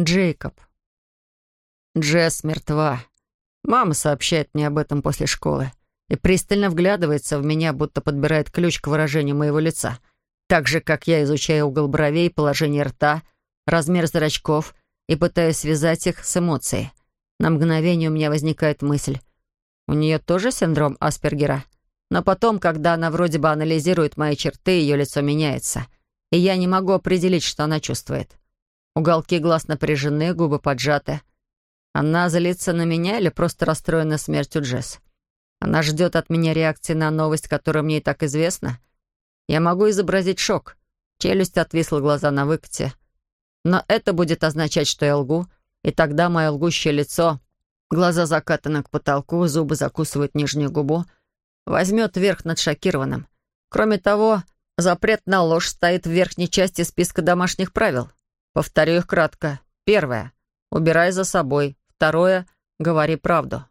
Джейкоб. Джесс мертва. Мама сообщает мне об этом после школы и пристально вглядывается в меня, будто подбирает ключ к выражению моего лица. Так же, как я изучаю угол бровей, положение рта, размер зрачков и пытаюсь связать их с эмоцией. На мгновение у меня возникает мысль. У нее тоже синдром Аспергера? Но потом, когда она вроде бы анализирует мои черты, ее лицо меняется. И я не могу определить, что она чувствует. Уголки глаз напряжены, губы поджаты. Она злится на меня или просто расстроена смертью Джесс? Она ждет от меня реакции на новость, которая мне и так известна. Я могу изобразить шок. Челюсть отвисла, глаза на выкате. Но это будет означать, что я лгу, и тогда мое лгущее лицо, глаза закатаны к потолку, зубы закусывают нижнюю губу, возьмет верх над шокированным. Кроме того, запрет на ложь стоит в верхней части списка домашних правил. Повторю их кратко. Первое. Убирай за собой. Второе — говори правду.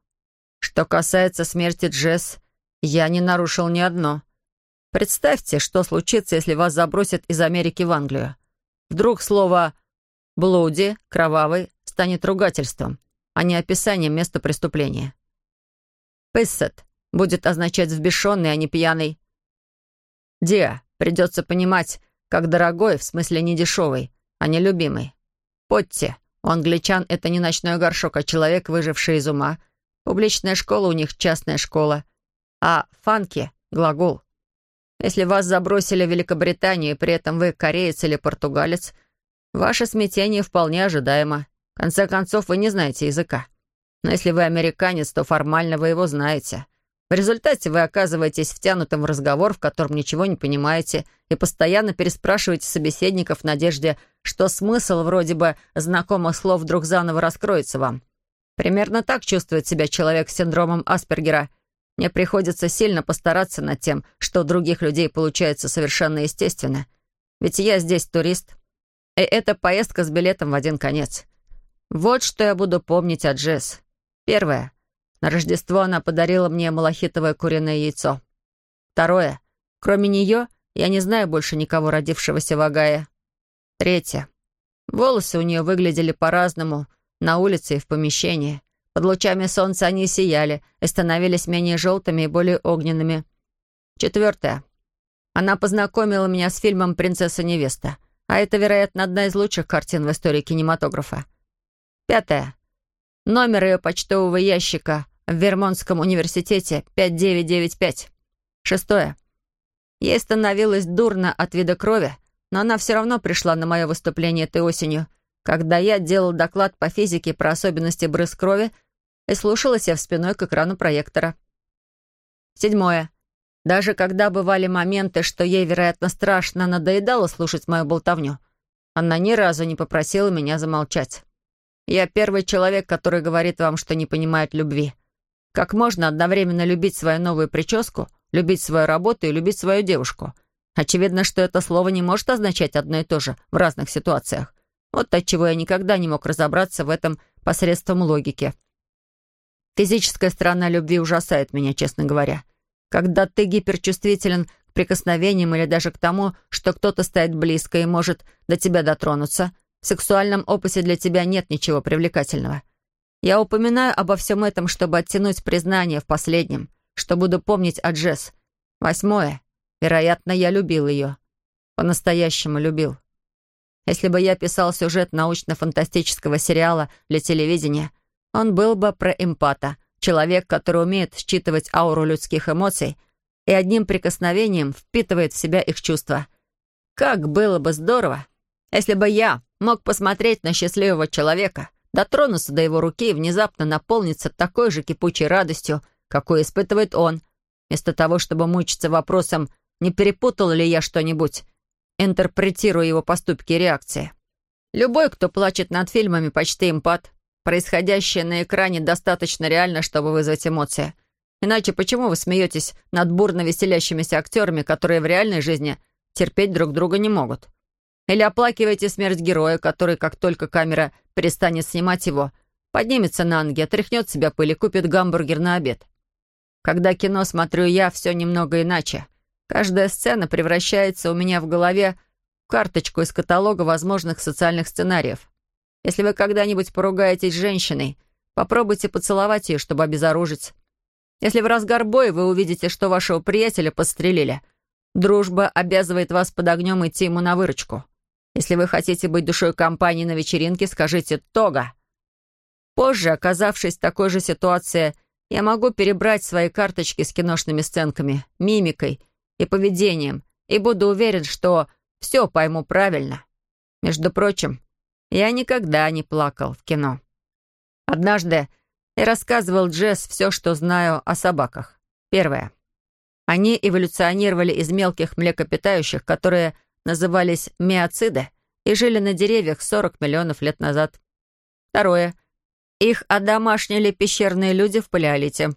Что касается смерти Джесс, я не нарушил ни одно. Представьте, что случится, если вас забросят из Америки в Англию. Вдруг слово «блуди», «кровавый» станет ругательством, а не описанием места преступления. «Писсет» будет означать «взбешенный», а не «пьяный». «Диа» придется понимать, как дорогой, в смысле не дешевый, а не любимый. «Потти» У англичан это не ночной горшок, а человек, выживший из ума. Публичная школа у них частная школа. А фанки — глагол. Если вас забросили в Великобританию, и при этом вы кореец или португалец, ваше смятение вполне ожидаемо. В конце концов, вы не знаете языка. Но если вы американец, то формально вы его знаете. В результате вы оказываетесь втянутым в разговор, в котором ничего не понимаете, и постоянно переспрашиваете собеседников в надежде, что смысл вроде бы знакомых слов вдруг заново раскроется вам. Примерно так чувствует себя человек с синдромом Аспергера. Мне приходится сильно постараться над тем, что у других людей получается совершенно естественно. Ведь я здесь турист. И это поездка с билетом в один конец. Вот что я буду помнить о Джесс. Первое. На Рождество она подарила мне малахитовое куриное яйцо. Второе. Кроме нее, я не знаю больше никого, родившегося в Агае. Третье. Волосы у нее выглядели по-разному на улице и в помещении. Под лучами солнца они сияли и становились менее желтыми и более огненными. Четвертое. Она познакомила меня с фильмом «Принцесса-невеста», а это, вероятно, одна из лучших картин в истории кинематографа. Пятое. Номер ее почтового ящика в Вермонтском университете 5995. Шестое. Ей становилось дурно от вида крови, но она все равно пришла на мое выступление этой осенью, когда я делал доклад по физике про особенности брызг крови и слушалась я в спиной к экрану проектора. Седьмое. Даже когда бывали моменты, что ей, вероятно, страшно надоедало слушать мою болтовню, она ни разу не попросила меня замолчать. Я первый человек, который говорит вам, что не понимает любви. Как можно одновременно любить свою новую прическу, любить свою работу и любить свою девушку? Очевидно, что это слово не может означать одно и то же в разных ситуациях. Вот отчего я никогда не мог разобраться в этом посредством логики. Физическая сторона любви ужасает меня, честно говоря. Когда ты гиперчувствителен к прикосновениям или даже к тому, что кто-то стоит близко и может до тебя дотронуться, в сексуальном опыте для тебя нет ничего привлекательного. Я упоминаю обо всем этом, чтобы оттянуть признание в последнем, что буду помнить о Джесс. Восьмое. Вероятно, я любил ее. По-настоящему любил. Если бы я писал сюжет научно-фантастического сериала для телевидения, он был бы про эмпата, человек, который умеет считывать ауру людских эмоций и одним прикосновением впитывает в себя их чувства. Как было бы здорово, если бы я мог посмотреть на счастливого человека — дотронуться до его руки и внезапно наполниться такой же кипучей радостью, какой испытывает он, вместо того, чтобы мучиться вопросом, не перепутал ли я что-нибудь, интерпретируя его поступки и реакции. Любой, кто плачет над фильмами, почти эмпат. Происходящее на экране достаточно реально, чтобы вызвать эмоции. Иначе почему вы смеетесь над бурно веселящимися актерами, которые в реальной жизни терпеть друг друга не могут? Или оплакиваете смерть героя, который, как только камера перестанет снимать его, поднимется на ноги, отряхнет себя пыль и купит гамбургер на обед. Когда кино смотрю я, все немного иначе. Каждая сцена превращается у меня в голове в карточку из каталога возможных социальных сценариев. Если вы когда-нибудь поругаетесь с женщиной, попробуйте поцеловать ее, чтобы обезоружить. Если в разгар боя вы увидите, что вашего приятеля подстрелили, дружба обязывает вас под огнем идти ему на выручку. Если вы хотите быть душой компании на вечеринке, скажите «Тога». Позже, оказавшись в такой же ситуации, я могу перебрать свои карточки с киношными сценками, мимикой и поведением, и буду уверен, что все пойму правильно. Между прочим, я никогда не плакал в кино. Однажды я рассказывал Джесс все, что знаю о собаках. Первое. Они эволюционировали из мелких млекопитающих, которые назывались миоциды и жили на деревьях 40 миллионов лет назад. Второе. Их одомашнили пещерные люди в палеолите.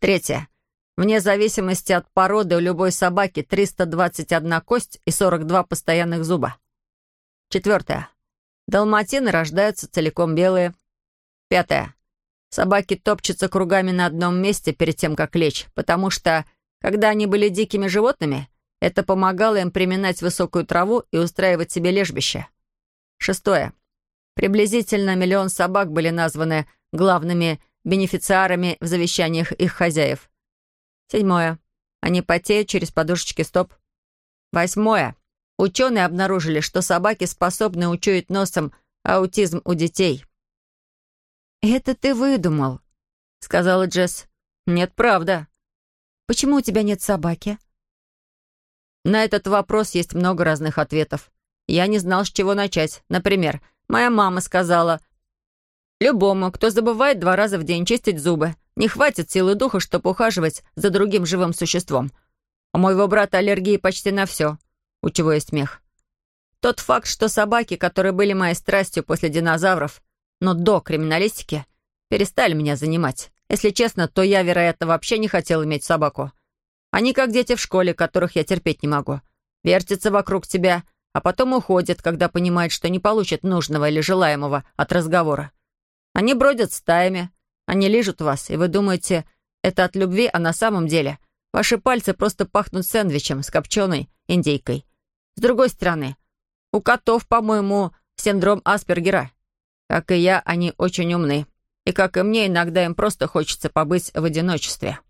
Третье. Вне зависимости от породы у любой собаки 321 кость и 42 постоянных зуба. Четвертое. Далматины рождаются целиком белые. Пятое. Собаки топчутся кругами на одном месте перед тем, как лечь, потому что, когда они были дикими животными, это помогало им приминать высокую траву и устраивать себе лежбище. Шестое. Приблизительно миллион собак были названы главными бенефициарами в завещаниях их хозяев. Седьмое. Они потеют через подушечки стоп. Восьмое. Ученые обнаружили, что собаки способны учуять носом аутизм у детей. «Это ты выдумал», — сказала Джесс. «Нет, правда». «Почему у тебя нет собаки?» На этот вопрос есть много разных ответов. Я не знал, с чего начать. Например, моя мама сказала, «Любому, кто забывает два раза в день чистить зубы, не хватит силы духа, чтобы ухаживать за другим живым существом. У моего брата аллергии почти на все, у чего есть смех. Тот факт, что собаки, которые были моей страстью после динозавров, но до криминалистики, перестали меня занимать. Если честно, то я, вероятно, вообще не хотел иметь собаку. Они как дети в школе, которых я терпеть не могу. Вертятся вокруг тебя, а потом уходят, когда понимают, что не получат нужного или желаемого от разговора. Они бродят стаями, они лижут вас, и вы думаете, это от любви, а на самом деле ваши пальцы просто пахнут сэндвичем с копченой индейкой. С другой стороны, у котов, по-моему, синдром Аспергера. Как и я, они очень умны. И как и мне, иногда им просто хочется побыть в одиночестве.